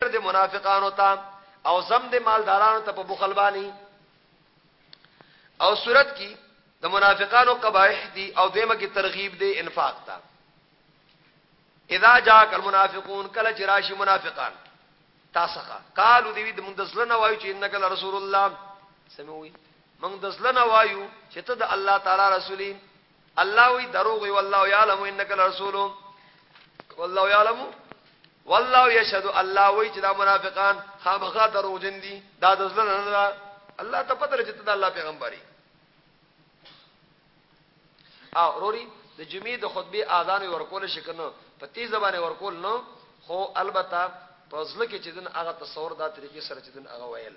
د منافقانو ته او زم د مالدارانو ته په بخل باندې او صورت کې د منافقانو قبایح دي او دیمه کې ترغیب دی انفاق ته اذا جاءك المنافقون کله چې راشي منافقان تاسو قالو دی د مندزلنه وایو چې انک رسول الله سموي موږ د زلنه وایو چې ته د الله تعالی رسولین الله وی دروغ وی والله یعلم انک لرسول والله یعلم والله یشهد الله وی چې دا منافقان خامخا دروغ جن دي دا د ځل نه الله ته پته لري چې دا الله پیغمبري او روري د جمعې د خطبه اذان ورکول شکنه په تیز زبانه ورکول نو خو البته په ځل کې چې دن هغه تصور دا طریقې سره چې دن هغه ویل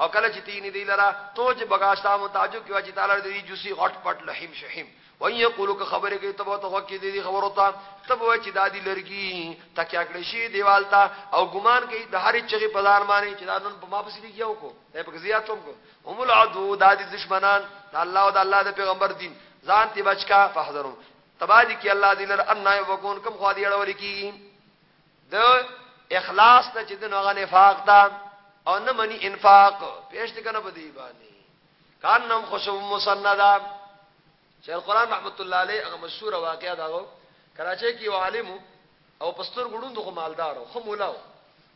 او کله چې تینی دی لرا تو چې بغاشتا مو تعجب کیوا چې تعالی دې جوسی غټ پټ لحیم شحیم وای یقول که خبره کوي تبو ته وکې دې خبرو ته تبو چې دادی لرګي تکیا کړی شي دیوال ته او ګمان کوي د هرې چغې په ځان باندې چې دا نن په ما پسې لګیاو کو دا په زیات هم کو هم العدو دادی دشمنان د الله او د الله د پیغمبر دین ځان تی بچکا فحذرهم تبادی کی الله دې لر ان نه وکون کم خو دې اړول کی د اخلاص ته چې دغه نفاق تا او نه منی انفاق پېشت کنه په دی باندې کانم خشب مسندا چې القران رحمت الله علیه هغه مشهور واقعا داغو کراچۍ کې یو عالم او پستر ګړوند خو مالدار خو مولاو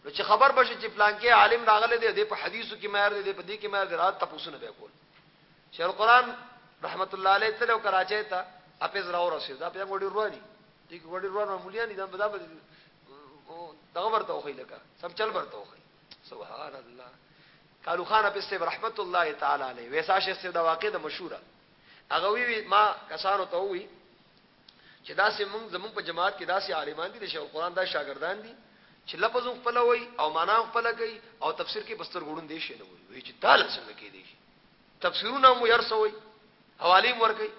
نو چې خبر بشي چې پلان کې عالم راغله دی د په حدیثو کې مېر دی په دې کې مېر دی رات تاسو نه به کول چې القران رحمت الله علیه تل او کراچۍ ته اپیز راو رسید دا په موډي رواني دې ګوډې روان معمولیان دي دا به دغه ورته وخی لکه سم چل ورته وخی سبحان الله قالو خان په سیب رحمت الله تعالی علیه ویسا شیخ سیب دا واقع د مشهوره هغه وی ما کسانو ته وی چې دا سه موږ زموږ په جماعت کې دا سه عالمان دي د شیخ القرآن دا شاګردان دي چې لفظ خپل وای او معنا خپل کوي او تفسیر کې بستر ګړون دي شي نه وي وی چې دا څنګه کې دي تفسیرونه مو یرسوي حوالی مور کوي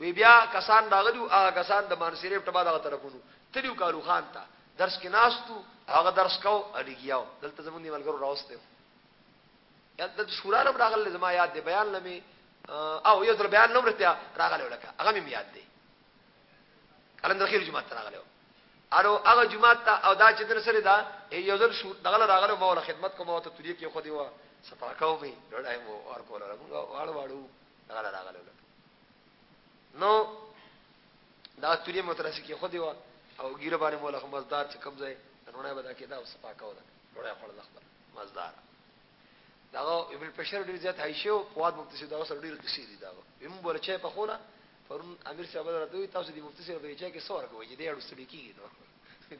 وی بیا کسان راغلیو هغه کسان د مانسریب ټبا دغه طرفونو تلیو کالو خان ته درس کې ناستو هغه درس کو اړیګیاو دلته زمونږ دی ملګرو راوسته یا د شورا نه راغله زما یاد دی بیان لمه او یو ځل بیان نوم رته راغله ولکه هغه مې یاد دی کلندر خیر جمعه راغله اړو هغه جومات ته او دا چې دنه سره دا یو ځل شو دغه له راغلو ما ولا خدمت کوم او ته توري کې خو دی و صفا کوم می ډړای مو اور کول را موږ واړو واړو دغه له راغلو نو دا توري مو ترسي کې خو دی و او ګیره باندې مولا خو مزدار چې کم ځای رونه بدا کې دا صفا کوله ډړای خپل خپل مزدار داغه ابن پشر ډیر زیات هاي شو فواد مفتی سي دا سره ډیر قصې دي دا هم ورچې په خونه پرون امیر صاحب راته وي تاسو دې مفتی سره به چا کې سور کوي دې اړو سړي کیږي نو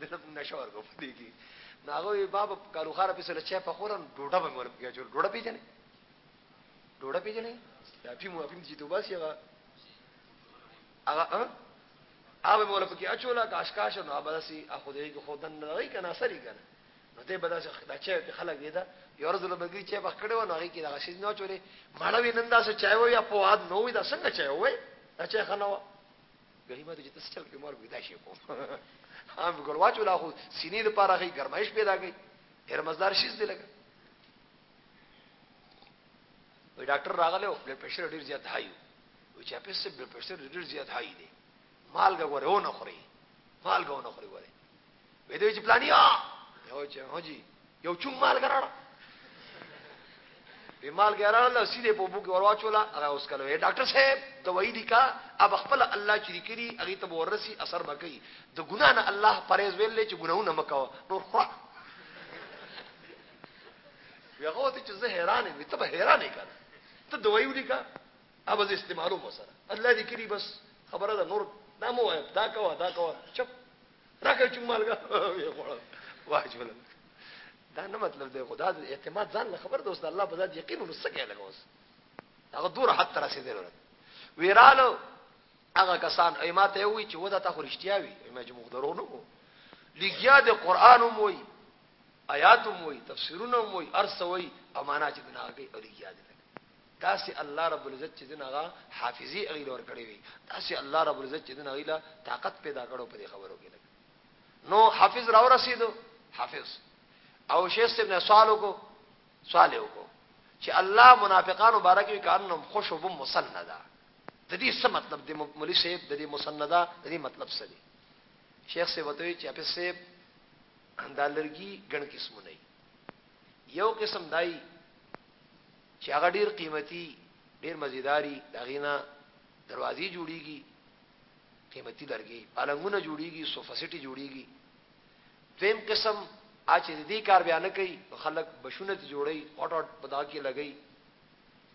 دغه موږ نشور کو پدې کې ناغه باب کالو خار په سره چې په خونه ډوډه به مور کې جوړ ډوډه پیژنې ډوډه پیژنې دا پی مو اپیم چې تو باسي هغه هغه هغه مور په کې اچولا کاشکاش نو ابداسي اخو دې کې خودن نه راي کنه سري کنه نو دې بدا څخه دا چای په خلک وېدا یو ورځ له بګی چای پخ کړو نو هغه کې دا شیز نه چولې مړه وینم دا څه چای وای په واد نو وې دا څنګه چای وای دا چای خنه و غریب ته چې تاسو چل کې مور وېدا شي کوم هم ګل واچو لا خو سینې لپاره غي ګرمایش پیدا کوي هر مزدار شیز دی لګا وی ډاکټر راغله او بلډ پريشر ډیر زیات هاي وي چې په څه بلډ پريشر ډیر زیات هاي دی مالګه غوړونه خوري مالګه ونه خوري وره وې دوی چې پلانیا یو چې هجی یو چون مال ګراړه به مال ګراړه له سیده په بو کې ورواچولا هغه اوس کله ډاکټر صاحب دوايي دي کا اب خپل الله چې لري هغه ته ورسي اثر بکې د ګنا نه الله پرهیز ویل چې ګناونه مکو نور خو یغه ته چې زه حیران وي ته به حیران کړ ته دوايي ودی کا اب از استعمالو مسره الله دې کړی بس خبره ده نور دا مو دا کوه دا کوه چپ راکه چې مالګه وی خوړل واجب دا نه مطلب دی خدا د اعتماد ځان له خبر دوست الله په ذات یقین ورسکه لګوس هغه دور حد تر رسیدل ویرالو هغه کسان ایماته وی چې ودا ته خرشتیا وی ایمه چې مخدرونو لګیا د قران موي آیات موي تفسیرونه موي ارسوي امانه چې نه اگې او لګیا دي داسې الله رب العزت چې دنه هغه حافظي هغوی له ورکړې وي داسې الله رب العزت چې دنه هغوی له طاقت پیدا کړو په دې خبرو کې لګ نو حافظ راو رسیدو حافظ او شیخ صاحب نه سوال وکړو سوال وکړو چې الله منافقان مبارک وي کانهم خوشب مسنده د دې څه مطلب د مولوی صاحب د دې مسنده د دې مطلب څه دی شیخ صاحب وتوی چې حافظ صاحب دا لرګي ګڼ قسمونه یو قسم دای چې هغه ډیر قیمتي ډیر مزیداری دغه نه دروازې جوړیږي قیمتي لرګي پالنګونه جوړیږي صوفا سیټي جوړیږي دویم قسم اچ دې کار بیان کوي خلک بشونه ته جوړي هټ هټ پدا کې لګي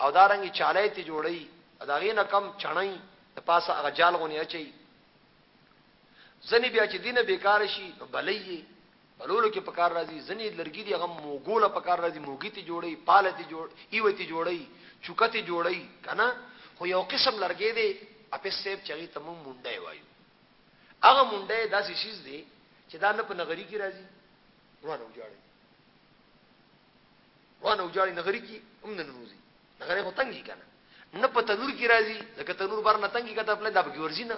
او دارنګ چالای ته جوړي اداغې نه کم چڼای د پاسه هغه جال غونی اچي ځنی بیا چې دینه بیکار شي بلې پلولو کې پکار راځي ځنې لرګي دي هغه موګوله پکار راځي موګي ته جوړي پاله ته جوړ ایو ته جوړي چوکه ته جوړي کنه خو یو قسم لرګي دي اپس سیب چغي ته مونږ مونډه وایو هغه مونډه داسې شیز دي چې دا نه په نغری کې راځي روانه وجاړي روانه وجاړي نغری کې هم نه نوځي نغری خو تنګي کنه نه په تنور کې راځي ځکه تنور بار نه تنګي کته خپل د بګورځي نه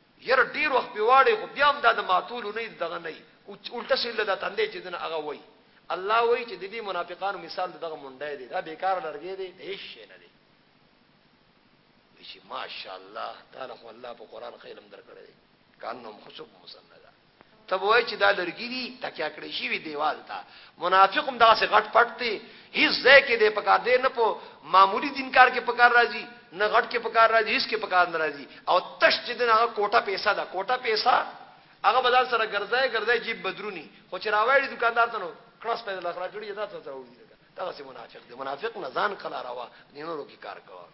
یاره ډیر وخت پې واړی خو بیا هم دا د ماتولو نه دغه نه الټه شي له دا تندی چې دنه هغه وای الله وای چې د دې منافقانو مثال دغه منډه دی دا بیکار لرګی دی د هیڅ شي نه دی چې ماشاءالله تعالی خو الله په قران خیرم درکړی کانهم خشب مسنده ته به وای چې دا لرګي دي تکیا کړی شي وی دیوال ته منافق هم داسې غټ پټ دی هیڅ ځای کې دی پکار دی نه په معمولی دین کار کې پکار راځي نه غټ کې پکار راځي هیڅ کې پکار نه راځي او تش چې دغه کوټه پیسې ده کوټه پیسې هغه بدل سره ګرځي ګرځي جیب بدرونی خو چې راوړي دکاندار ته نو کلاس په لخر راکړي دا څه ته وړي دا څه منافق دی منافق نه ځان کلا راوا دینونو کې کار کوي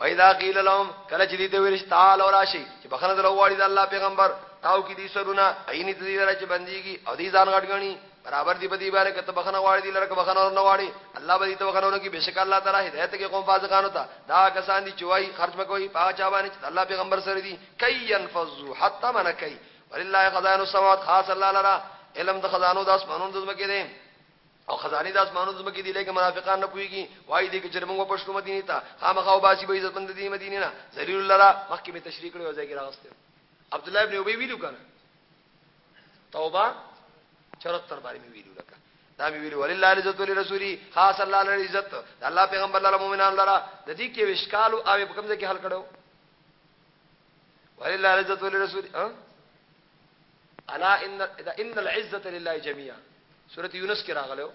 و اذا قيل لهم کله چې دې ته ویل تعال او راشي چې بخنه درو غواړي د الله پیغمبر تاو کې دي سرونه عیني دې لره چې بنديږي او دې ځان غټګني برابر دي بدی باندې کته بخنه غواړي دې لره که بخنه ورنه غواړي الله به دې ته بخنه ورنه کې بشک الله تعالی هدایت کې قوم فاسقانو ته دا کسان دي چې وای خرج مکوي پاغه چا باندې الله پیغمبر سره دي کای ينفذو حتا من کای ولله خزائن السماوات خاص الله لرا علم د خزانو د اسمانونو د زمکه دي او خزانې د اسمانو زمکه دی لکه منافقان نه پويږي وای دي کې چې موږ پښتو مدینه ته خامخا او باسي به عزت مند دي مدینه نه ذلیل لرا مخکې می تشریح کړو ځای کې راغسته عبد الله ابن ابي ویلو کنه توبه 74 باندې می ویلو لکه دا می ویلو ولله عزت ولرسولي خاص الله لري عزت الله پیغمبر الله مؤمنان لرا د دې کې وشکال او په کوم ځای کې حل کړو ولله العزت ولرسول ها الا ان ان العزت لله جميعا سوره یونس کې راغلو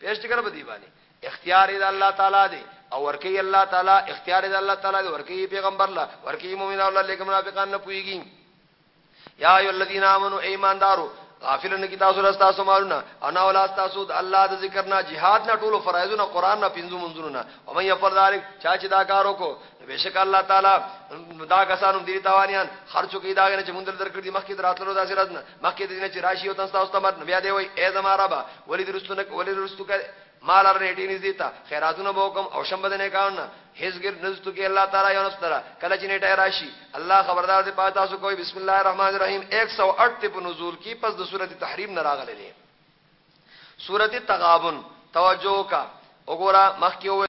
پیش ذکر بدی باندې اختیار د الله تعالی دی او ورکی الله تعالی اختیار د الله تعالی دی ورکی پیغمبر لا ورکی مؤمن الله لیکم منافقان نه پویږي یا ای الذین آمنو ایماندارو غافلن کی تاسو راستا تاسو مالونه انا ولا تاسو د الله د ذکر نه jihad نه ټولو فرایضونه قران نه پنځو منځونو نه او مې فرض ذلک چا چې دا کارو کو بشک الله تعالی دا کسانو دي تاوانيان خرچو کې دا نه چې مونږ درکړ دي مخکې دراتلو داسې راځنه مخکې دې نه چې راشي او تاسو ته مرنه بیا دی وای اے زما رب ولې درستونه ولې درستو کې مال ار نیټی نږدې تا خیراتونه به کوم او شنبه نه کاون هیڅګر نزدو کې الله تعالی یو نفس ترا کله چې نیټه راشي الله خبردار دې پاتې تاسو کوی بسم الله الرحمن الرحیم 108 ته په نزول کې پس د سورته تحریم نه راغلې سورته تغابن توجه کا وګوره مخکې